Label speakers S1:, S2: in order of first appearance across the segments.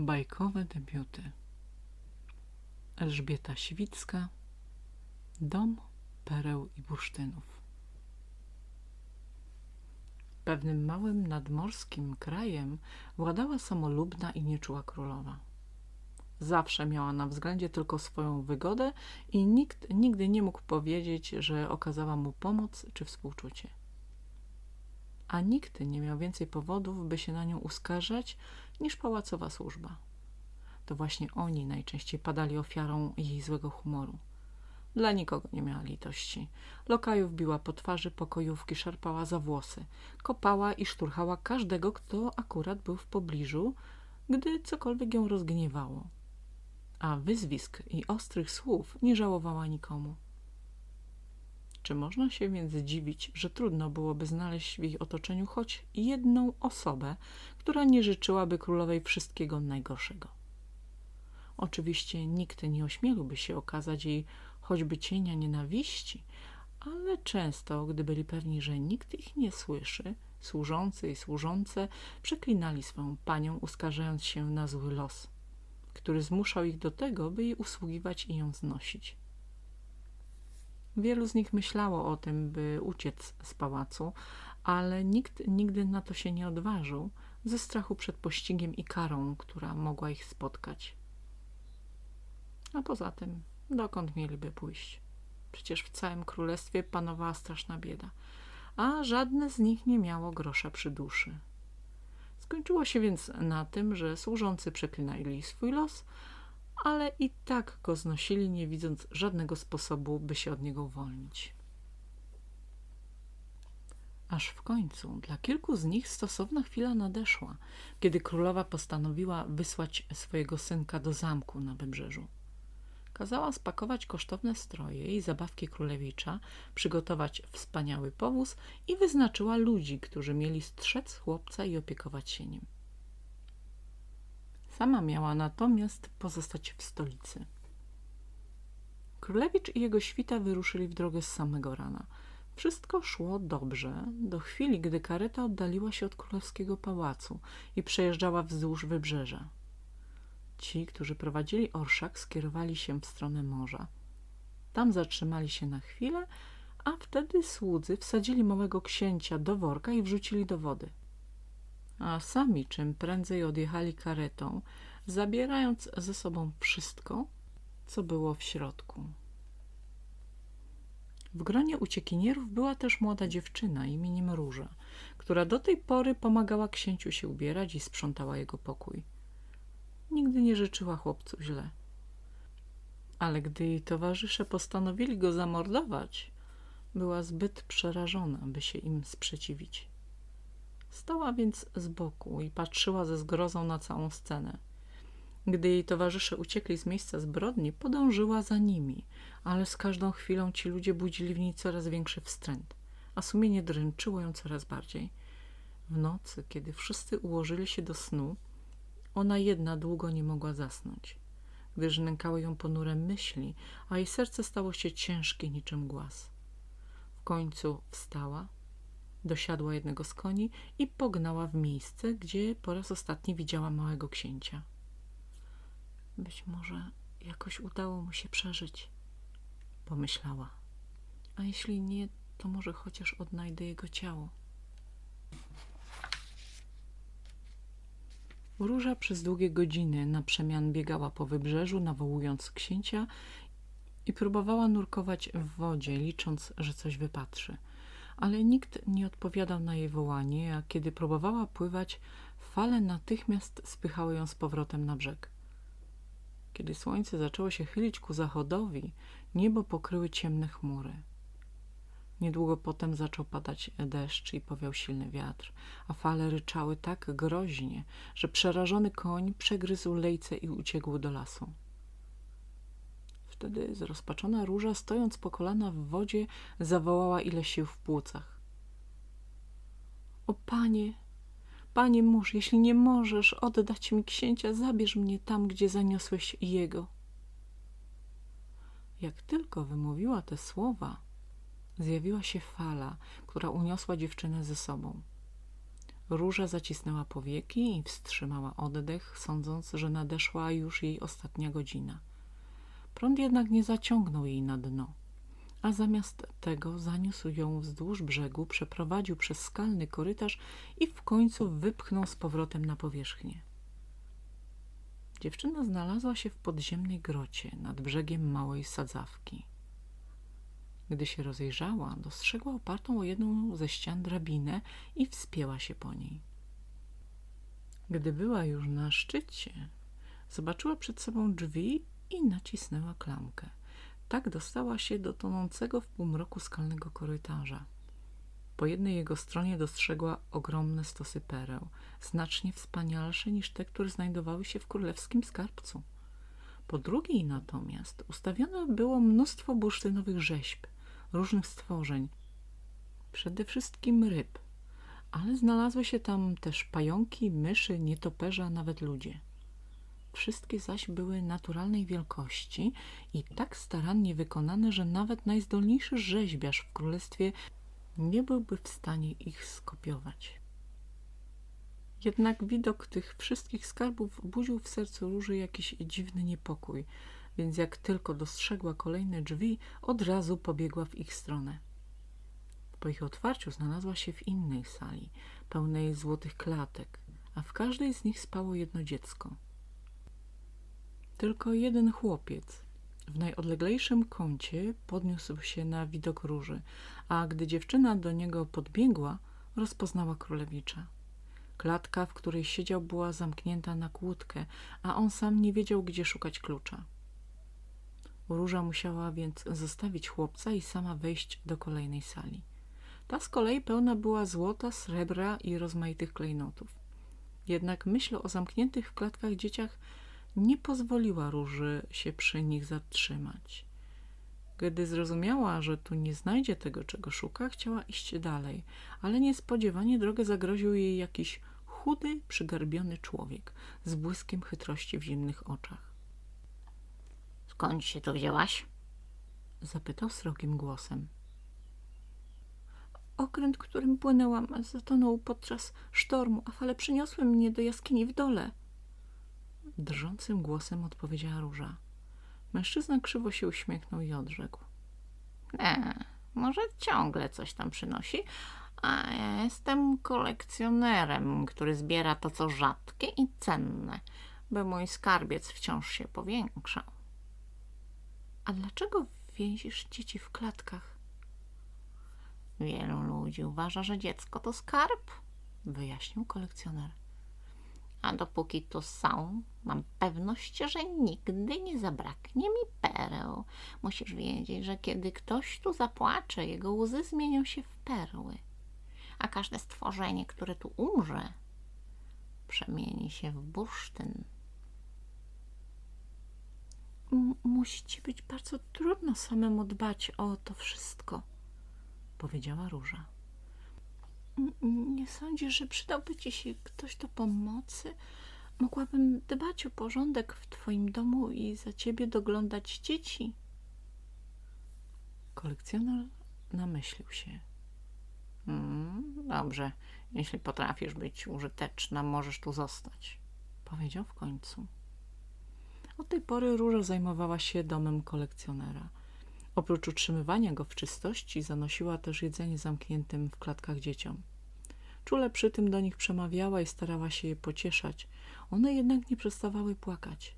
S1: Bajkowe debiuty Elżbieta Świcka Dom pereł i bursztynów Pewnym małym nadmorskim krajem władała samolubna i nieczuła królowa. Zawsze miała na względzie tylko swoją wygodę i nikt nigdy nie mógł powiedzieć, że okazała mu pomoc czy współczucie. A nikt nie miał więcej powodów, by się na nią uskarżać, niż pałacowa służba. To właśnie oni najczęściej padali ofiarą jej złego humoru. Dla nikogo nie miała litości. Lokajów biła po twarzy, pokojówki szarpała za włosy, kopała i szturchała każdego, kto akurat był w pobliżu, gdy cokolwiek ją rozgniewało. A wyzwisk i ostrych słów nie żałowała nikomu. Czy można się więc dziwić, że trudno byłoby znaleźć w ich otoczeniu choć jedną osobę, która nie życzyłaby królowej wszystkiego najgorszego? Oczywiście nikt nie ośmieliłby się okazać jej choćby cienia nienawiści, ale często, gdy byli pewni, że nikt ich nie słyszy, służący i służące przeklinali swoją panią, uskarżając się na zły los, który zmuszał ich do tego, by jej usługiwać i ją znosić. Wielu z nich myślało o tym, by uciec z pałacu, ale nikt nigdy na to się nie odważył, ze strachu przed pościgiem i karą, która mogła ich spotkać. A poza tym, dokąd mieliby pójść? Przecież w całym królestwie panowała straszna bieda, a żadne z nich nie miało grosza przy duszy. Skończyło się więc na tym, że służący przeklinali swój los, ale i tak go znosili, nie widząc żadnego sposobu, by się od niego uwolnić. Aż w końcu dla kilku z nich stosowna chwila nadeszła, kiedy królowa postanowiła wysłać swojego synka do zamku na wybrzeżu. Kazała spakować kosztowne stroje i zabawki królewicza, przygotować wspaniały powóz i wyznaczyła ludzi, którzy mieli strzec chłopca i opiekować się nim. Sama miała natomiast pozostać w stolicy. Królewicz i jego świta wyruszyli w drogę z samego rana. Wszystko szło dobrze, do chwili, gdy kareta oddaliła się od królewskiego pałacu i przejeżdżała wzdłuż wybrzeża. Ci, którzy prowadzili orszak, skierowali się w stronę morza. Tam zatrzymali się na chwilę, a wtedy słudzy wsadzili małego księcia do worka i wrzucili do wody a sami czym prędzej odjechali karetą, zabierając ze sobą wszystko, co było w środku. W gronie uciekinierów była też młoda dziewczyna imieniem Róża, która do tej pory pomagała księciu się ubierać i sprzątała jego pokój. Nigdy nie życzyła chłopcu źle. Ale gdy jej towarzysze postanowili go zamordować, była zbyt przerażona, by się im sprzeciwić. Stała więc z boku i patrzyła ze zgrozą na całą scenę. Gdy jej towarzysze uciekli z miejsca zbrodni, podążyła za nimi, ale z każdą chwilą ci ludzie budzili w niej coraz większy wstręt, a sumienie dręczyło ją coraz bardziej. W nocy, kiedy wszyscy ułożyli się do snu, ona jedna długo nie mogła zasnąć, gdyż nękały ją ponure myśli, a jej serce stało się ciężkie niczym głaz. W końcu wstała, Dosiadła jednego z koni i pognała w miejsce, gdzie po raz ostatni widziała małego księcia. Być może jakoś udało mu się przeżyć, pomyślała. A jeśli nie, to może chociaż odnajdę jego ciało. Róża przez długie godziny na przemian biegała po wybrzeżu, nawołując księcia i próbowała nurkować w wodzie, licząc, że coś wypatrzy – ale nikt nie odpowiadał na jej wołanie, a kiedy próbowała pływać, fale natychmiast spychały ją z powrotem na brzeg. Kiedy słońce zaczęło się chylić ku zachodowi, niebo pokryły ciemne chmury. Niedługo potem zaczął padać deszcz i powiał silny wiatr, a fale ryczały tak groźnie, że przerażony koń przegryzł lejce i uciekł do lasu. Wtedy zrozpaczona róża, stojąc po kolana w wodzie, zawołała ile sił w płucach. O panie, panie mórz, jeśli nie możesz oddać mi księcia, zabierz mnie tam, gdzie zaniosłeś jego. Jak tylko wymówiła te słowa, zjawiła się fala, która uniosła dziewczynę ze sobą. Róża zacisnęła powieki i wstrzymała oddech, sądząc, że nadeszła już jej ostatnia godzina. Prąd jednak nie zaciągnął jej na dno, a zamiast tego zaniósł ją wzdłuż brzegu, przeprowadził przez skalny korytarz i w końcu wypchnął z powrotem na powierzchnię. Dziewczyna znalazła się w podziemnej grocie nad brzegiem małej sadzawki. Gdy się rozejrzała, dostrzegła opartą o jedną ze ścian drabinę i wspięła się po niej. Gdy była już na szczycie, zobaczyła przed sobą drzwi i nacisnęła klamkę. Tak dostała się do tonącego w półmroku skalnego korytarza. Po jednej jego stronie dostrzegła ogromne stosy pereł, znacznie wspanialsze niż te, które znajdowały się w królewskim skarbcu. Po drugiej natomiast ustawione było mnóstwo bursztynowych rzeźb, różnych stworzeń, przede wszystkim ryb, ale znalazły się tam też pająki, myszy, nietoperze, a nawet ludzie. Wszystkie zaś były naturalnej wielkości i tak starannie wykonane, że nawet najzdolniejszy rzeźbiarz w królestwie nie byłby w stanie ich skopiować. Jednak widok tych wszystkich skarbów budził w sercu Róży jakiś dziwny niepokój, więc jak tylko dostrzegła kolejne drzwi, od razu pobiegła w ich stronę. Po ich otwarciu znalazła się w innej sali, pełnej złotych klatek, a w każdej z nich spało jedno dziecko. Tylko jeden chłopiec w najodleglejszym kącie podniósł się na widok róży, a gdy dziewczyna do niego podbiegła, rozpoznała królewicza. Klatka, w której siedział, była zamknięta na kłódkę, a on sam nie wiedział, gdzie szukać klucza. Róża musiała więc zostawić chłopca i sama wejść do kolejnej sali. Ta z kolei pełna była złota, srebra i rozmaitych klejnotów. Jednak myśl o zamkniętych w klatkach dzieciach nie pozwoliła Róży się przy nich zatrzymać. Gdy zrozumiała, że tu nie znajdzie tego, czego szuka, chciała iść dalej, ale niespodziewanie drogę zagroził jej jakiś chudy, przygarbiony człowiek z błyskiem chytrości w zimnych oczach.
S2: — Skąd się tu wzięłaś?
S1: — zapytał srogim głosem. Okręt, którym płynęłam, zatonął podczas sztormu, a fale przyniosły mnie do jaskini w dole. Drżącym głosem odpowiedziała Róża. Mężczyzna krzywo się uśmiechnął i odrzekł.
S2: E, może ciągle coś tam przynosi, a ja jestem kolekcjonerem, który zbiera to, co rzadkie i cenne, by mój skarbiec wciąż się powiększał.
S1: A dlaczego więzisz dzieci w klatkach?
S2: Wielu ludzi uważa, że dziecko to skarb, wyjaśnił kolekcjoner. A dopóki tu są, mam pewność, że nigdy nie zabraknie mi pereł. Musisz wiedzieć, że kiedy ktoś tu zapłacze, jego łzy zmienią się w perły. A każde stworzenie, które tu umrze, przemieni się w bursztyn.
S1: musi ci być bardzo trudno samemu dbać o to wszystko, powiedziała Róża. Nie sądzisz, że przydałby ci się ktoś do pomocy? Mogłabym dbać o porządek w twoim domu i za ciebie doglądać dzieci. Kolekcjoner namyślił się.
S2: Mm, dobrze, jeśli potrafisz być użyteczna, możesz tu zostać,
S1: powiedział w końcu. Od tej pory Róża zajmowała się domem kolekcjonera. Oprócz utrzymywania go w czystości, zanosiła też jedzenie zamkniętym w klatkach dzieciom. Czule przy tym do nich przemawiała i starała się je pocieszać. One jednak nie przestawały płakać.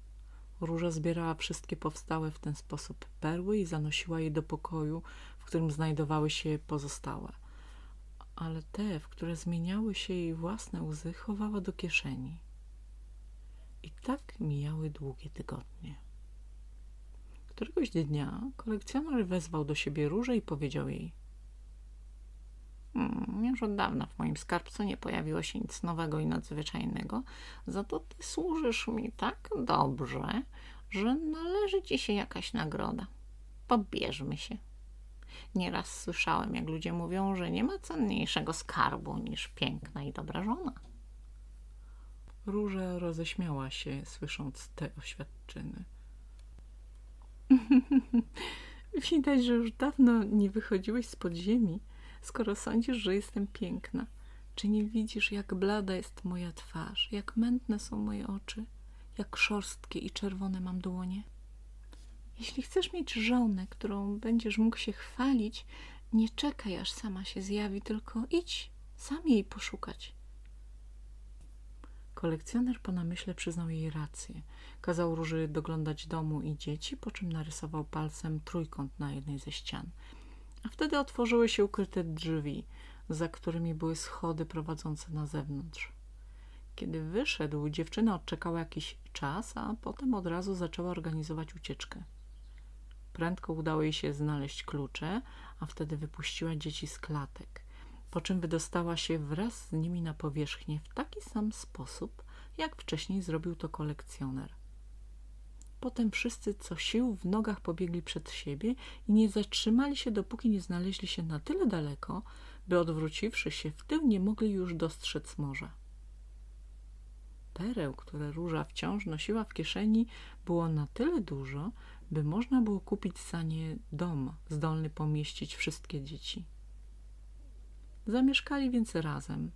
S1: Róża zbierała wszystkie powstałe w ten sposób perły i zanosiła je do pokoju, w którym znajdowały się pozostałe. Ale te, w które zmieniały się jej własne łzy, chowała do kieszeni. I tak mijały długie tygodnie. Któregoś dnia kolekcjoner wezwał do siebie różę i powiedział jej
S2: hmm, Już od dawna w moim skarbcu nie pojawiło się nic nowego i nadzwyczajnego, za to ty służysz mi tak dobrze, że należy ci się jakaś nagroda. Pobierzmy się. Nieraz słyszałem, jak ludzie mówią, że nie ma cenniejszego skarbu niż piękna i dobra żona.
S1: Róża roześmiała się, słysząc te oświadczyny. Widać, że już dawno nie wychodziłeś z podziemi, skoro sądzisz, że jestem piękna. Czy nie widzisz, jak blada jest moja twarz, jak mętne są moje oczy, jak szorstkie i czerwone mam dłonie? Jeśli chcesz mieć żonę, którą będziesz mógł się chwalić, nie czekaj, aż sama się zjawi, tylko idź sam jej poszukać. Kolekcjoner po namyśle przyznał jej rację. Kazał Róży doglądać domu i dzieci, po czym narysował palcem trójkąt na jednej ze ścian. A wtedy otworzyły się ukryte drzwi, za którymi były schody prowadzące na zewnątrz. Kiedy wyszedł, dziewczyna odczekała jakiś czas, a potem od razu zaczęła organizować ucieczkę. Prędko udało jej się znaleźć klucze, a wtedy wypuściła dzieci z klatek, po czym wydostała się wraz z nimi na powierzchnię w taki sam sposób, jak wcześniej zrobił to kolekcjoner. Potem wszyscy co sił w nogach pobiegli przed siebie i nie zatrzymali się, dopóki nie znaleźli się na tyle daleko, by odwróciwszy się w tył nie mogli już dostrzec morza. Pereł, które róża wciąż nosiła w kieszeni, było na tyle dużo, by można było kupić za nie dom zdolny pomieścić wszystkie dzieci. Zamieszkali więc razem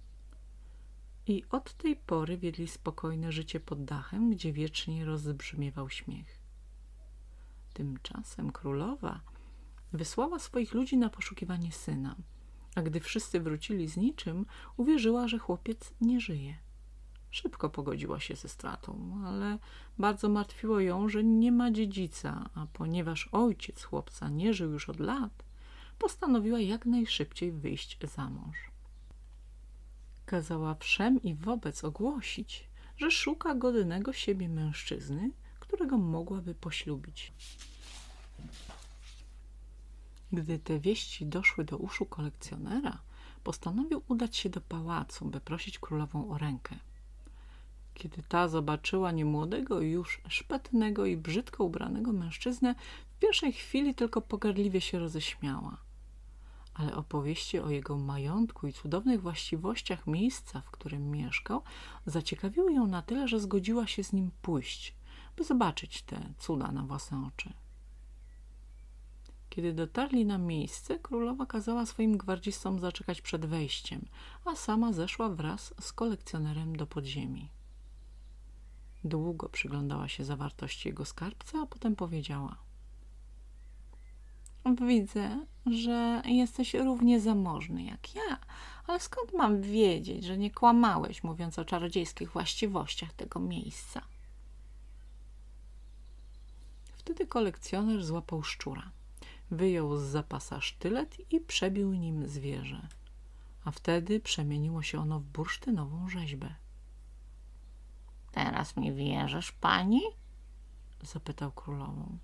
S1: i od tej pory wiedli spokojne życie pod dachem, gdzie wiecznie rozbrzmiewał śmiech. Tymczasem królowa wysłała swoich ludzi na poszukiwanie syna, a gdy wszyscy wrócili z niczym, uwierzyła, że chłopiec nie żyje. Szybko pogodziła się ze stratą, ale bardzo martwiło ją, że nie ma dziedzica, a ponieważ ojciec chłopca nie żył już od lat, postanowiła jak najszybciej wyjść za mąż. Kazała wszem i wobec ogłosić, że szuka godnego siebie mężczyzny, którego mogłaby poślubić. Gdy te wieści doszły do uszu kolekcjonera, postanowił udać się do pałacu, by prosić królową o rękę. Kiedy ta zobaczyła niemłodego, już szpetnego i brzydko ubranego mężczyznę, w pierwszej chwili tylko pogardliwie się roześmiała. Ale opowieści o jego majątku i cudownych właściwościach miejsca, w którym mieszkał, zaciekawiły ją na tyle, że zgodziła się z nim pójść, by zobaczyć te cuda na własne oczy. Kiedy dotarli na miejsce, królowa kazała swoim gwardzistom zaczekać przed wejściem, a sama zeszła wraz z kolekcjonerem do podziemi. Długo przyglądała się zawartości jego skarbca, a potem powiedziała: Widzę, że jesteś równie zamożny jak ja, ale skąd mam wiedzieć, że nie kłamałeś, mówiąc o czarodziejskich właściwościach tego miejsca? Wtedy kolekcjoner złapał szczura. Wyjął z zapasa sztylet i przebił nim zwierzę. A wtedy przemieniło się ono w bursztynową rzeźbę.
S2: Teraz mi wierzysz, pani?
S1: zapytał królową.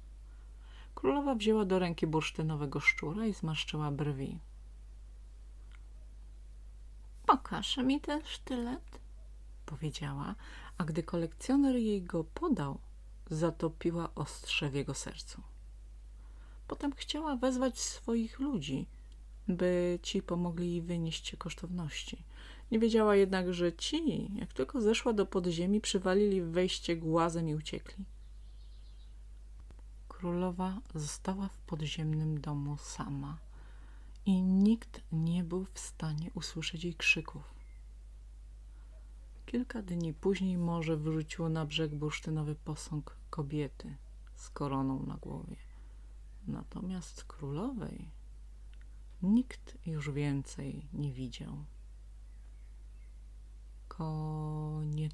S1: Królowa wzięła do ręki bursztynowego szczura i zmarszczyła brwi.
S2: Pokaż mi ten sztylet.
S1: Powiedziała, a gdy kolekcjoner jej go podał, zatopiła ostrze w jego sercu. Potem chciała wezwać swoich ludzi, by ci pomogli jej wynieść kosztowności. Nie wiedziała jednak, że ci, jak tylko zeszła do podziemi, przywalili wejście głazem i uciekli. Królowa została w podziemnym domu sama i nikt nie był w stanie usłyszeć jej krzyków. Kilka dni później morze wyrzuciło na brzeg bursztynowy posąg kobiety z koroną na głowie. Natomiast królowej nikt już więcej nie widział. Koniec.